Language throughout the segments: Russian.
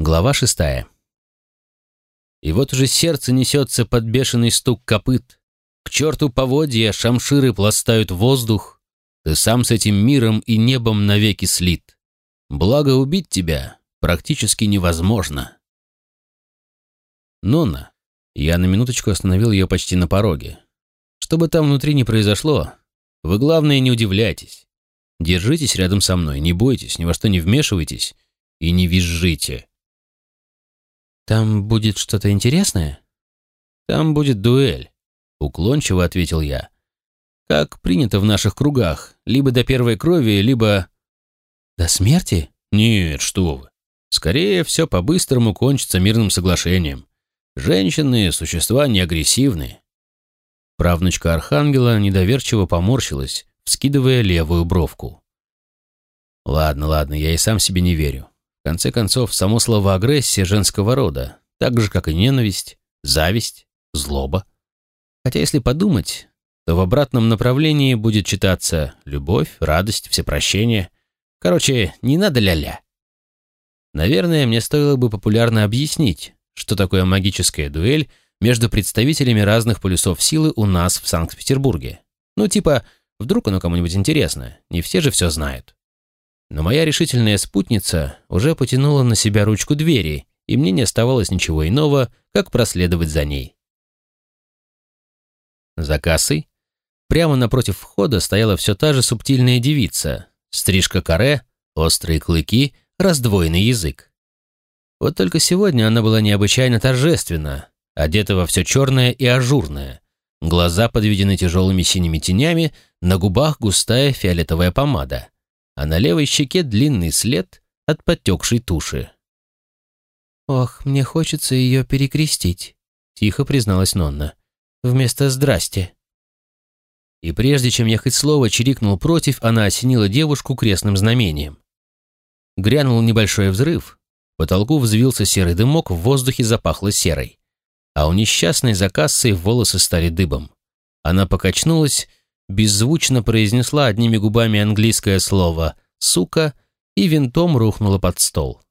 Глава шестая. И вот уже сердце несется под бешеный стук копыт. К черту поводья шамширы пластают воздух. Ты сам с этим миром и небом навеки слит. Благо убить тебя практически невозможно. Нонна. Я на минуточку остановил ее почти на пороге. Что бы там внутри ни произошло, вы, главное, не удивляйтесь. Держитесь рядом со мной, не бойтесь, ни во что не вмешивайтесь и не визжите. «Там будет что-то интересное?» «Там будет дуэль», — уклончиво ответил я. «Как принято в наших кругах, либо до первой крови, либо...» «До смерти?» «Нет, что вы. Скорее, все по-быстрому кончится мирным соглашением. Женщины — существа неагрессивные». Правнучка Архангела недоверчиво поморщилась, вскидывая левую бровку. «Ладно, ладно, я и сам себе не верю. В конце концов, само слово «агрессия» женского рода, так же, как и ненависть, зависть, злоба. Хотя, если подумать, то в обратном направлении будет читаться любовь, радость, всепрощение. Короче, не надо ля-ля. Наверное, мне стоило бы популярно объяснить, что такое магическая дуэль между представителями разных полюсов силы у нас в Санкт-Петербурге. Ну, типа, вдруг оно кому-нибудь интересно, не все же все знают. Но моя решительная спутница уже потянула на себя ручку двери, и мне не оставалось ничего иного, как проследовать за ней. За кассой, прямо напротив входа, стояла все та же субтильная девица, стрижка каре, острые клыки, раздвоенный язык. Вот только сегодня она была необычайно торжественна, одета во все черное и ажурное, глаза подведены тяжелыми синими тенями, на губах густая фиолетовая помада — а на левой щеке длинный след от потекшей туши. «Ох, мне хочется ее перекрестить», — тихо призналась Нонна. «Вместо «здрасте». И прежде чем я хоть слово чирикнул против, она осенила девушку крестным знамением. Грянул небольшой взрыв, потолку взвился серый дымок, в воздухе запахло серой. А у несчастной за кассой волосы стали дыбом. Она покачнулась беззвучно произнесла одними губами английское слово «сука» и винтом рухнула под стол.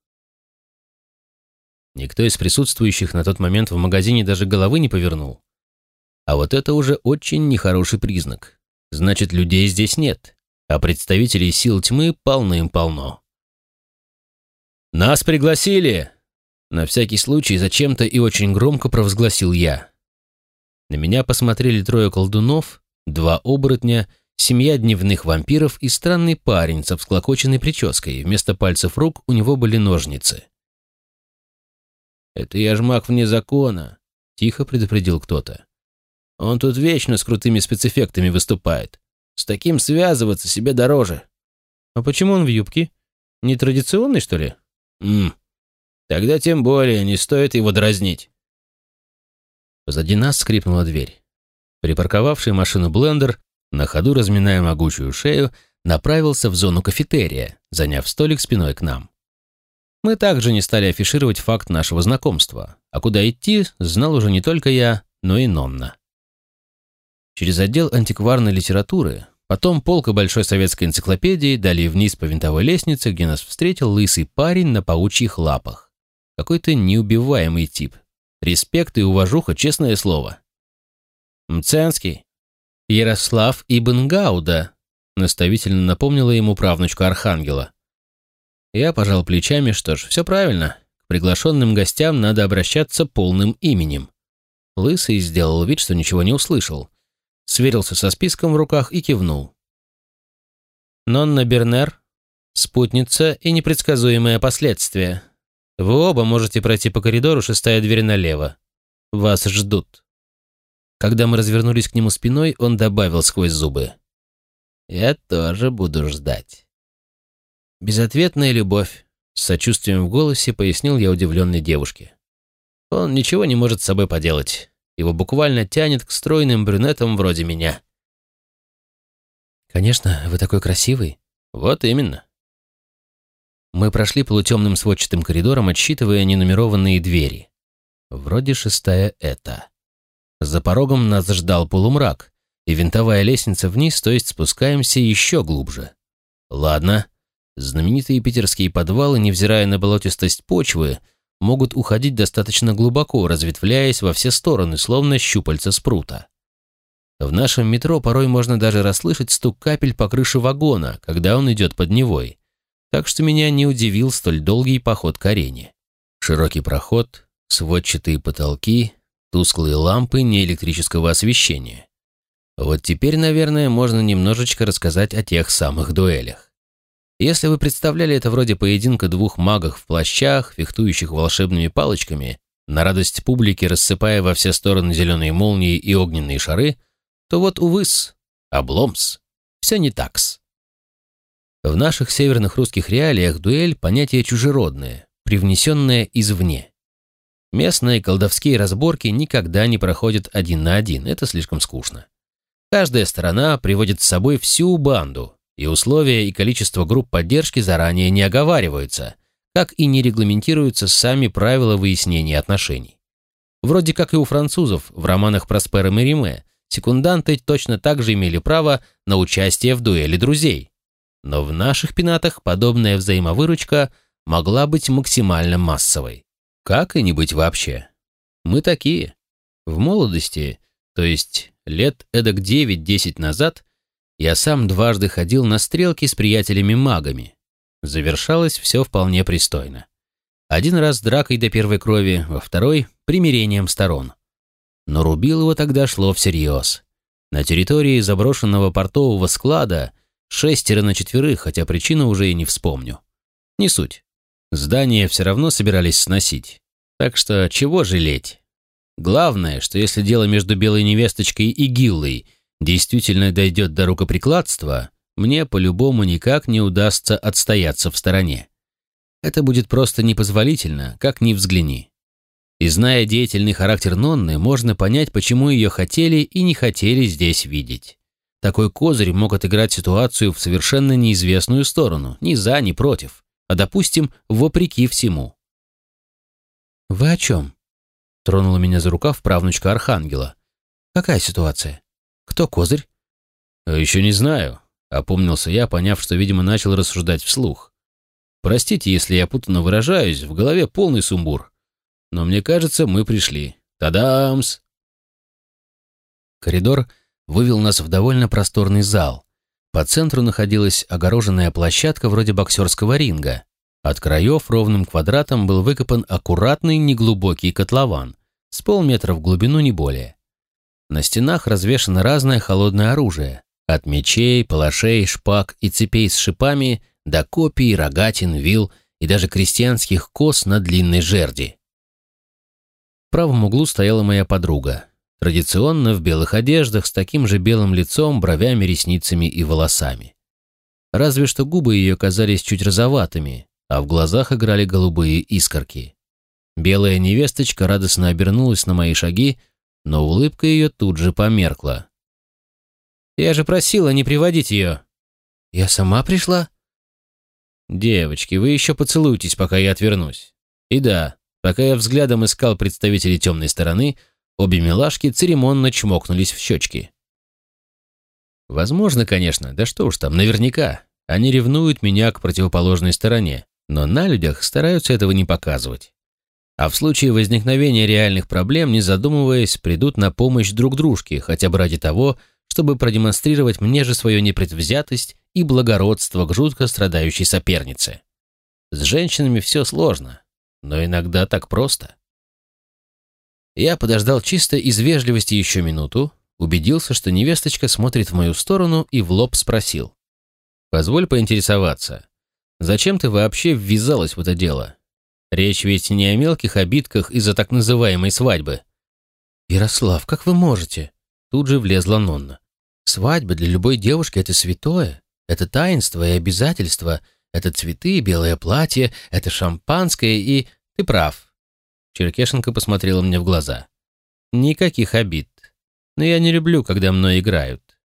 Никто из присутствующих на тот момент в магазине даже головы не повернул. А вот это уже очень нехороший признак. Значит, людей здесь нет, а представителей сил тьмы полным-полно. «Нас пригласили!» На всякий случай зачем-то и очень громко провозгласил я. На меня посмотрели трое колдунов, два оборотня, семья дневных вампиров и странный парень со всклокоченной прической. Вместо пальцев рук у него были ножницы. «Это я ж маг вне закона», — тихо предупредил кто-то. «Он тут вечно с крутыми спецэффектами выступает. С таким связываться себе дороже». «А почему он в юбке? Нетрадиционный, что ли?» «Ммм, тогда тем более не стоит его дразнить». Позади нас скрипнула дверь. Припарковавший машину блендер, на ходу разминая могучую шею, направился в зону кафетерия, заняв столик спиной к нам. Мы также не стали афишировать факт нашего знакомства, а куда идти, знал уже не только я, но и Нонна. Через отдел антикварной литературы, потом полка Большой советской энциклопедии, далее вниз по винтовой лестнице, где нас встретил лысый парень на паучьих лапах. Какой-то неубиваемый тип. Респект и уважуха, честное слово. «Мценский». «Ярослав Ибн Гауда», — наставительно напомнила ему правнучка Архангела. Я пожал плечами, что ж, все правильно. К приглашенным гостям надо обращаться полным именем. Лысый сделал вид, что ничего не услышал. Сверился со списком в руках и кивнул. «Нонна Бернер, спутница и непредсказуемые последствия. Вы оба можете пройти по коридору, шестая дверь налево. Вас ждут». Когда мы развернулись к нему спиной, он добавил сквозь зубы. «Я тоже буду ждать». «Безответная любовь», — с сочувствием в голосе пояснил я удивленной девушке. «Он ничего не может с собой поделать. Его буквально тянет к стройным брюнетам вроде меня». «Конечно, вы такой красивый». «Вот именно». Мы прошли полутемным сводчатым коридором, отсчитывая ненумерованные двери. Вроде шестая это. За порогом нас ждал полумрак, и винтовая лестница вниз, то есть спускаемся еще глубже. Ладно, знаменитые питерские подвалы, невзирая на болотистость почвы, могут уходить достаточно глубоко, разветвляясь во все стороны, словно щупальца спрута. В нашем метро порой можно даже расслышать стук капель по крыше вагона, когда он идет под Невой. Так что меня не удивил столь долгий поход к арене. Широкий проход, сводчатые потолки, тусклые лампы неэлектрического освещения. Вот теперь, наверное, можно немножечко рассказать о тех самых дуэлях. Если вы представляли это вроде поединка двух магов в плащах, фехтующих волшебными палочками, на радость публики рассыпая во все стороны зеленые молнии и огненные шары, то вот, увы-с, обломс, все не такс. В наших северных русских реалиях дуэль – понятие чужеродное, привнесенное извне. Местные колдовские разборки никогда не проходят один на один, это слишком скучно. Каждая сторона приводит с собой всю банду, и условия и количество групп поддержки заранее не оговариваются, как и не регламентируются сами правила выяснения отношений. Вроде как и у французов в романах Проспера Мериме, секунданты точно так же имели право на участие в дуэли друзей. Но в наших пенатах подобная взаимовыручка могла быть максимально массовой. Как и не быть вообще. Мы такие. В молодости, то есть лет эдак 9-10 назад, я сам дважды ходил на стрелки с приятелями-магами. Завершалось все вполне пристойно. Один раз дракой до первой крови, во второй — примирением сторон. Но Рубилово тогда шло всерьез. На территории заброшенного портового склада шестеро на четверых, хотя причину уже и не вспомню. Не суть. Здание все равно собирались сносить. Так что чего жалеть? Главное, что если дело между белой невесточкой и Гиллой действительно дойдет до рукоприкладства, мне по-любому никак не удастся отстояться в стороне. Это будет просто непозволительно, как ни взгляни. И зная деятельный характер Нонны, можно понять, почему ее хотели и не хотели здесь видеть. Такой козырь мог отыграть ситуацию в совершенно неизвестную сторону, ни за, ни против, а, допустим, вопреки всему. «Вы о чем?» — тронула меня за рукав правнучка Архангела. «Какая ситуация? Кто козырь?» «А «Еще не знаю», — опомнился я, поняв, что, видимо, начал рассуждать вслух. «Простите, если я путанно выражаюсь, в голове полный сумбур. Но мне кажется, мы пришли. Тадамс!» Коридор вывел нас в довольно просторный зал. По центру находилась огороженная площадка вроде боксерского ринга. От краев ровным квадратом был выкопан аккуратный неглубокий котлован, с полметра в глубину не более. На стенах развешано разное холодное оружие, от мечей, палашей, шпаг и цепей с шипами до копий, рогатин, вил и даже крестьянских кос на длинной жерди. В правом углу стояла моя подруга, традиционно в белых одеждах, с таким же белым лицом, бровями, ресницами и волосами. Разве что губы ее казались чуть розоватыми, а в глазах играли голубые искорки. Белая невесточка радостно обернулась на мои шаги, но улыбка ее тут же померкла. «Я же просила не приводить ее». «Я сама пришла?» «Девочки, вы еще поцелуйтесь, пока я отвернусь. И да, пока я взглядом искал представителей темной стороны, обе милашки церемонно чмокнулись в щечки. Возможно, конечно, да что уж там, наверняка. Они ревнуют меня к противоположной стороне но на людях стараются этого не показывать. А в случае возникновения реальных проблем, не задумываясь, придут на помощь друг дружке, хотя бы ради того, чтобы продемонстрировать мне же свою непредвзятость и благородство к жутко страдающей сопернице. С женщинами все сложно, но иногда так просто. Я подождал чисто из вежливости еще минуту, убедился, что невесточка смотрит в мою сторону и в лоб спросил. «Позволь поинтересоваться, Зачем ты вообще ввязалась в это дело? Речь ведь не о мелких обидках из-за так называемой свадьбы. Ярослав, как вы можете? Тут же влезла Нонна. Свадьба для любой девушки — это святое. Это таинство и обязательство. Это цветы, белое платье, это шампанское и... Ты прав. Черкешенко посмотрела мне в глаза. Никаких обид. Но я не люблю, когда мной играют.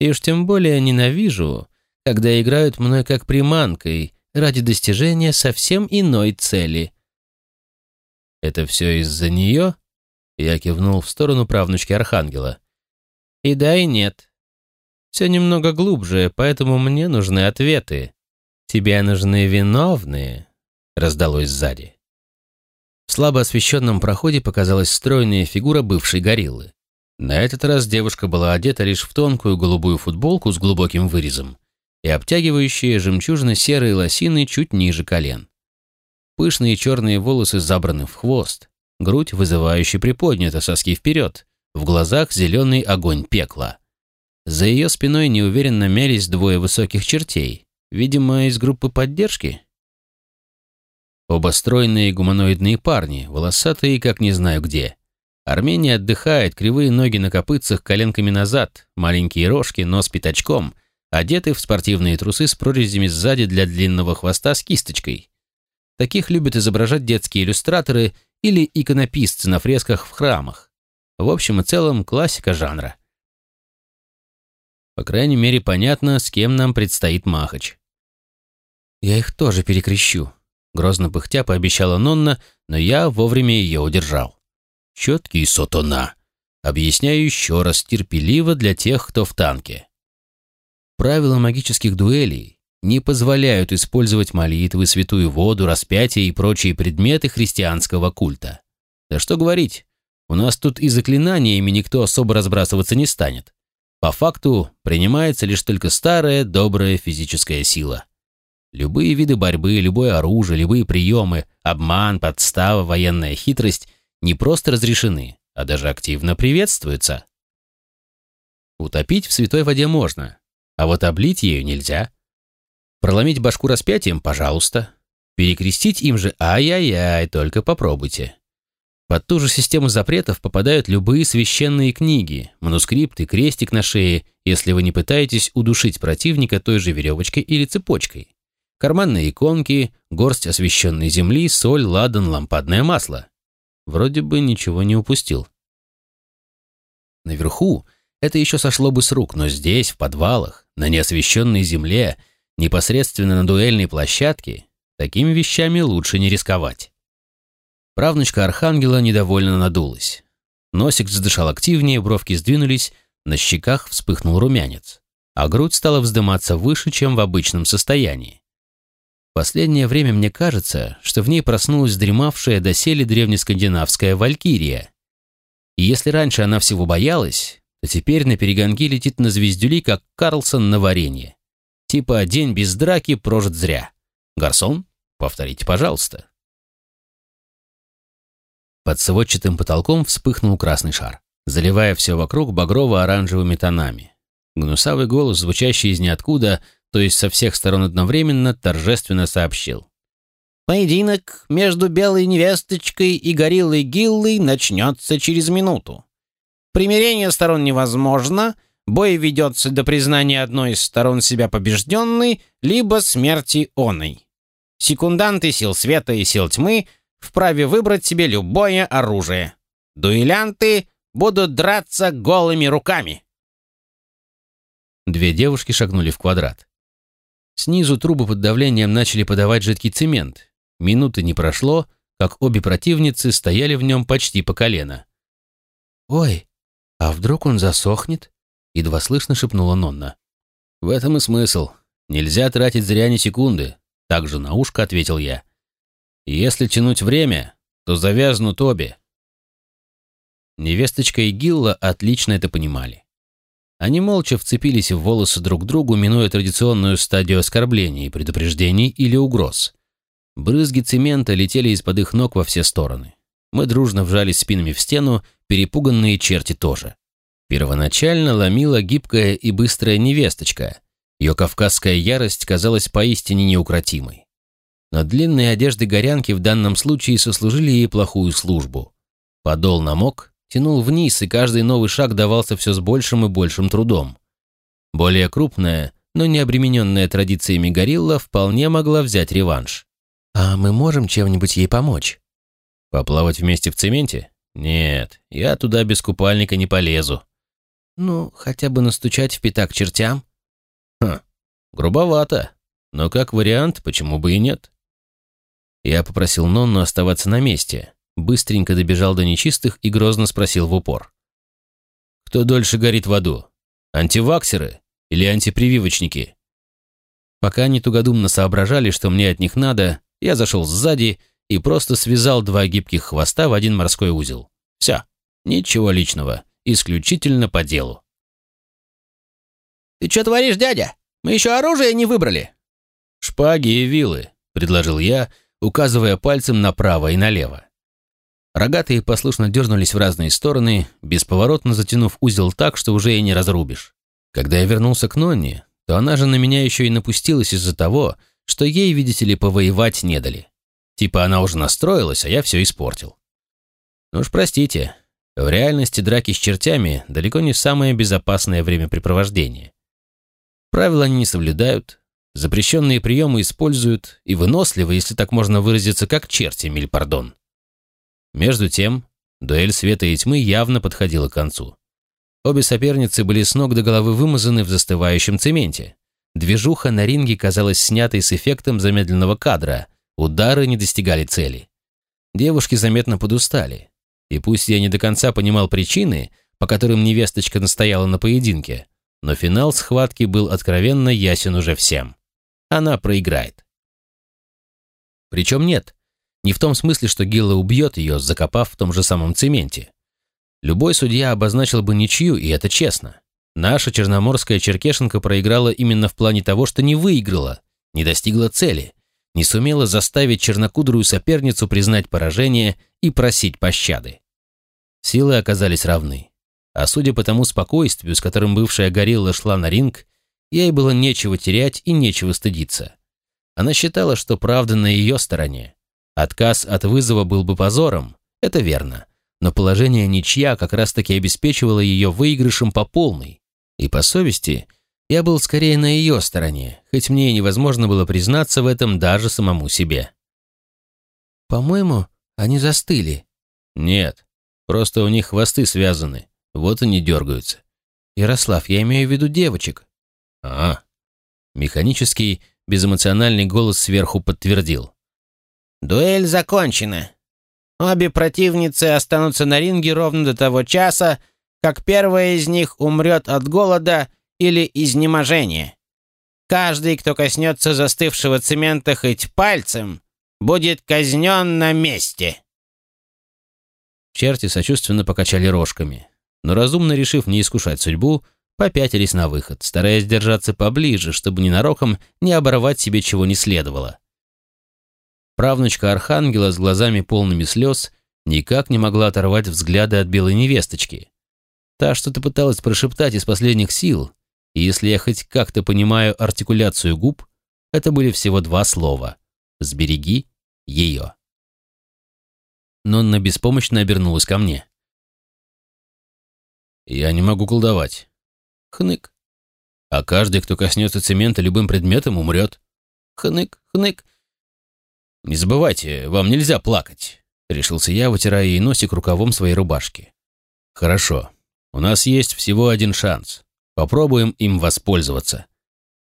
И уж тем более ненавижу, когда играют мной как приманкой ради достижения совсем иной цели. «Это все из-за нее?» Я кивнул в сторону правнучки Архангела. «И да, и нет. Все немного глубже, поэтому мне нужны ответы. Тебе нужны виновные», — раздалось сзади. В слабо освещенном проходе показалась стройная фигура бывшей гориллы. На этот раз девушка была одета лишь в тонкую голубую футболку с глубоким вырезом и обтягивающие жемчужно-серые лосины чуть ниже колен. Пышные черные волосы забраны в хвост, грудь вызывающе приподнята, соски вперед, в глазах зеленый огонь пекла. За ее спиной неуверенно мялись двое высоких чертей, видимо, из группы поддержки. Оба стройные гуманоидные парни, волосатые, как не знаю где. Армения отдыхает, кривые ноги на копытцах, коленками назад, маленькие рожки, нос пятачком, одеты в спортивные трусы с прорезями сзади для длинного хвоста с кисточкой. Таких любят изображать детские иллюстраторы или иконописцы на фресках в храмах. В общем и целом, классика жанра. По крайней мере, понятно, с кем нам предстоит махач. «Я их тоже перекрещу», — грозно пыхтя пообещала Нонна, но я вовремя ее удержал. «Четкий сотона», объясняю еще раз терпеливо для тех, кто в танке. Правила магических дуэлей не позволяют использовать молитвы, святую воду, распятие и прочие предметы христианского культа. Да что говорить, у нас тут и заклинаниями никто особо разбрасываться не станет. По факту принимается лишь только старая, добрая физическая сила. Любые виды борьбы, любое оружие, любые приемы, обман, подстава, военная хитрость не просто разрешены, а даже активно приветствуются. Утопить в святой воде можно, а вот облить ею нельзя. Проломить башку распятием – пожалуйста. Перекрестить им же – ай-яй-яй, только попробуйте. Под ту же систему запретов попадают любые священные книги, манускрипты, крестик на шее, если вы не пытаетесь удушить противника той же веревочкой или цепочкой. Карманные иконки, горсть освященной земли, соль, ладан, лампадное масло. Вроде бы ничего не упустил. Наверху это еще сошло бы с рук, но здесь, в подвалах, на неосвещенной земле – непосредственно на дуэльной площадке, такими вещами лучше не рисковать. Правнучка Архангела недовольно надулась. Носик задышал активнее, бровки сдвинулись, на щеках вспыхнул румянец, а грудь стала вздыматься выше, чем в обычном состоянии. Последнее время мне кажется, что в ней проснулась дремавшая доселе древнескандинавская валькирия. И если раньше она всего боялась, то теперь на перегонки летит на звездюли, как Карлсон на варенье. Типа день без драки прожит зря. Гарсон, повторите, пожалуйста. Под сводчатым потолком вспыхнул красный шар, заливая все вокруг багрово-оранжевыми тонами. Гнусавый голос, звучащий из ниоткуда, то есть со всех сторон одновременно, торжественно сообщил. «Поединок между белой невесточкой и гориллой Гиллой начнется через минуту. Примирение сторон невозможно, Бой ведется до признания одной из сторон себя побежденной, либо смерти оной. Секунданты сил света и сил тьмы вправе выбрать себе любое оружие. Дуэлянты будут драться голыми руками. Две девушки шагнули в квадрат. Снизу трубы под давлением начали подавать жидкий цемент. Минуты не прошло, как обе противницы стояли в нем почти по колено. «Ой, а вдруг он засохнет?» едва слышно шепнула Нонна. «В этом и смысл. Нельзя тратить зря ни секунды», — также на ушко ответил я. «Если тянуть время, то завязнут обе». Невесточка и Гилла отлично это понимали. Они молча вцепились в волосы друг другу, минуя традиционную стадию оскорблений, предупреждений или угроз. Брызги цемента летели из-под их ног во все стороны. Мы дружно вжались спинами в стену, перепуганные черти тоже. Первоначально ломила гибкая и быстрая невесточка. Ее кавказская ярость казалась поистине неукротимой. Но длинные одежды горянки в данном случае сослужили ей плохую службу. Подол намок, тянул вниз, и каждый новый шаг давался все с большим и большим трудом. Более крупная, но не обремененная традициями горилла вполне могла взять реванш. «А мы можем чем-нибудь ей помочь?» «Поплавать вместе в цементе? Нет, я туда без купальника не полезу. Ну, хотя бы настучать в пятак чертям? Хм, грубовато. Но как вариант, почему бы и нет? Я попросил Нонну оставаться на месте, быстренько добежал до нечистых и грозно спросил в упор. Кто дольше горит в аду? Антиваксеры или антипрививочники? Пока они тугодумно соображали, что мне от них надо, я зашел сзади и просто связал два гибких хвоста в один морской узел. Все, ничего личного, исключительно по делу. «Ты что творишь, дядя? Мы еще оружие не выбрали!» «Шпаги и вилы», — предложил я, указывая пальцем направо и налево. Рогатые послушно дернулись в разные стороны, бесповоротно затянув узел так, что уже и не разрубишь. Когда я вернулся к Нонне, то она же на меня еще и напустилась из-за того, что ей, видите ли, повоевать не дали. Типа она уже настроилась, а я все испортил. Ну уж простите, в реальности драки с чертями далеко не самое безопасное времяпрепровождение. Правила они не соблюдают, запрещенные приемы используют и выносливы, если так можно выразиться, как черти, миль пардон. Между тем, дуэль света и тьмы явно подходила к концу. Обе соперницы были с ног до головы вымазаны в застывающем цементе. Движуха на ринге казалась снятой с эффектом замедленного кадра, удары не достигали цели. Девушки заметно подустали. И пусть я не до конца понимал причины, по которым невесточка настояла на поединке, но финал схватки был откровенно ясен уже всем. Она проиграет. Причем нет, не в том смысле, что Гилла убьет ее, закопав в том же самом цементе. Любой судья обозначил бы ничью, и это честно. Наша черноморская черкешенка проиграла именно в плане того, что не выиграла, не достигла цели, не сумела заставить чернокудрую соперницу признать поражение и просить пощады. Силы оказались равны. А судя по тому спокойствию, с которым бывшая горилла шла на ринг, ей было нечего терять и нечего стыдиться. Она считала, что правда на ее стороне, Отказ от вызова был бы позором, это верно, но положение ничья как раз-таки обеспечивало ее выигрышем по полной. И по совести я был скорее на ее стороне, хоть мне и невозможно было признаться в этом даже самому себе. «По-моему, они застыли». «Нет, просто у них хвосты связаны, вот они дергаются». «Ярослав, я имею в виду девочек». «А». Механический, безэмоциональный голос сверху подтвердил. Дуэль закончена. Обе противницы останутся на ринге ровно до того часа, как первая из них умрет от голода или изнеможения. Каждый, кто коснется застывшего цемента хоть пальцем, будет казнен на месте. Черти сочувственно покачали рожками, но разумно решив не искушать судьбу, попятились на выход, стараясь держаться поближе, чтобы ненароком не оборвать себе чего не следовало. Правнучка Архангела с глазами полными слез никак не могла оторвать взгляды от белой невесточки. Та что-то пыталась прошептать из последних сил, и если я хоть как-то понимаю артикуляцию губ, это были всего два слова «Сбереги ее». Нонна беспомощно обернулась ко мне. «Я не могу колдовать». Хнык. «А каждый, кто коснется цемента любым предметом, умрет». Хнык, хнык. «Не забывайте, вам нельзя плакать», — решился я, вытирая ей носик рукавом своей рубашки. «Хорошо. У нас есть всего один шанс. Попробуем им воспользоваться».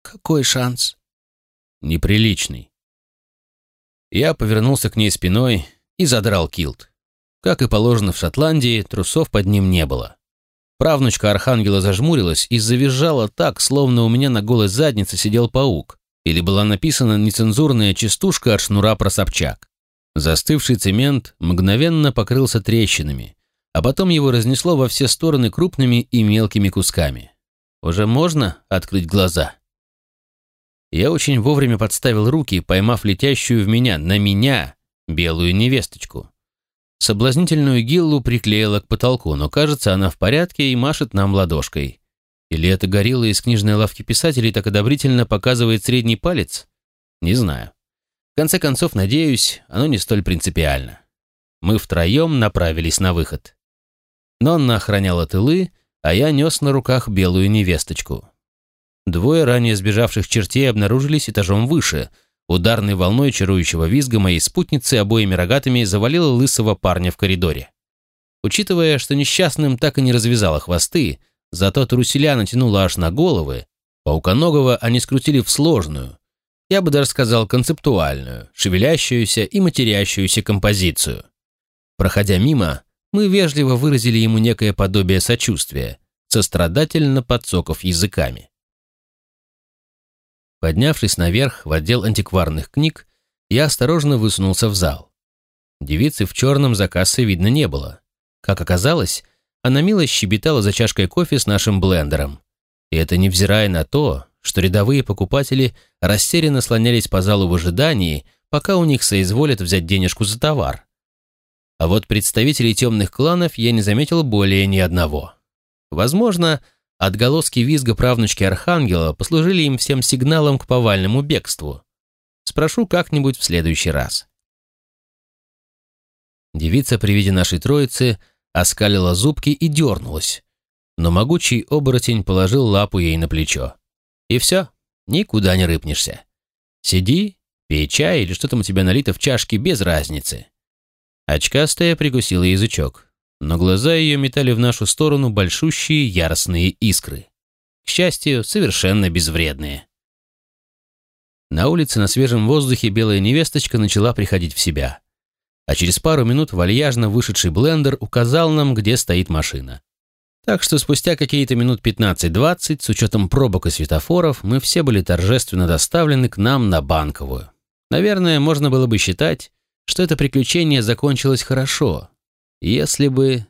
«Какой шанс?» «Неприличный». Я повернулся к ней спиной и задрал килт. Как и положено в Шотландии, трусов под ним не было. Правнучка Архангела зажмурилась и завизжала так, словно у меня на голой заднице сидел паук или была написана нецензурная частушка от шнура про Собчак. Застывший цемент мгновенно покрылся трещинами, а потом его разнесло во все стороны крупными и мелкими кусками. Уже можно открыть глаза? Я очень вовремя подставил руки, поймав летящую в меня, на меня, белую невесточку. Соблазнительную гиллу приклеила к потолку, но кажется, она в порядке и машет нам ладошкой. Или это горилла из книжной лавки писателей так одобрительно показывает средний палец? Не знаю. В конце концов, надеюсь, оно не столь принципиально. Мы втроем направились на выход. Нонна охраняла тылы, а я нес на руках белую невесточку. Двое ранее сбежавших чертей обнаружились этажом выше. Ударной волной чарующего визга моей спутницы обоими рогатыми завалила лысого парня в коридоре. Учитывая, что несчастным так и не развязала хвосты, Зато труселя натянула аж на головы, пауконогого они скрутили в сложную, я бы даже сказал концептуальную, шевелящуюся и матерящуюся композицию. Проходя мимо, мы вежливо выразили ему некое подобие сочувствия, сострадательно подсоков языками. Поднявшись наверх в отдел антикварных книг, я осторожно высунулся в зал. Девицы в черном за кассой видно не было. Как оказалось, она мило щебетала за чашкой кофе с нашим блендером. И это невзирая на то, что рядовые покупатели растерянно слонялись по залу в ожидании, пока у них соизволят взять денежку за товар. А вот представителей темных кланов я не заметил более ни одного. Возможно, отголоски визга правнучки Архангела послужили им всем сигналом к повальному бегству. Спрошу как-нибудь в следующий раз. Девица при виде нашей троицы оскалила зубки и дернулась, но могучий оборотень положил лапу ей на плечо. И все, никуда не рыпнешься. Сиди, пей чай или что там у тебя налито в чашке, без разницы. Очкастая прикусила язычок, но глаза ее метали в нашу сторону большущие яростные искры. К счастью, совершенно безвредные. На улице на свежем воздухе белая невесточка начала приходить в себя. А через пару минут вальяжно вышедший блендер указал нам, где стоит машина. Так что спустя какие-то минут 15-20, с учетом пробок и светофоров, мы все были торжественно доставлены к нам на Банковую. Наверное, можно было бы считать, что это приключение закончилось хорошо, если бы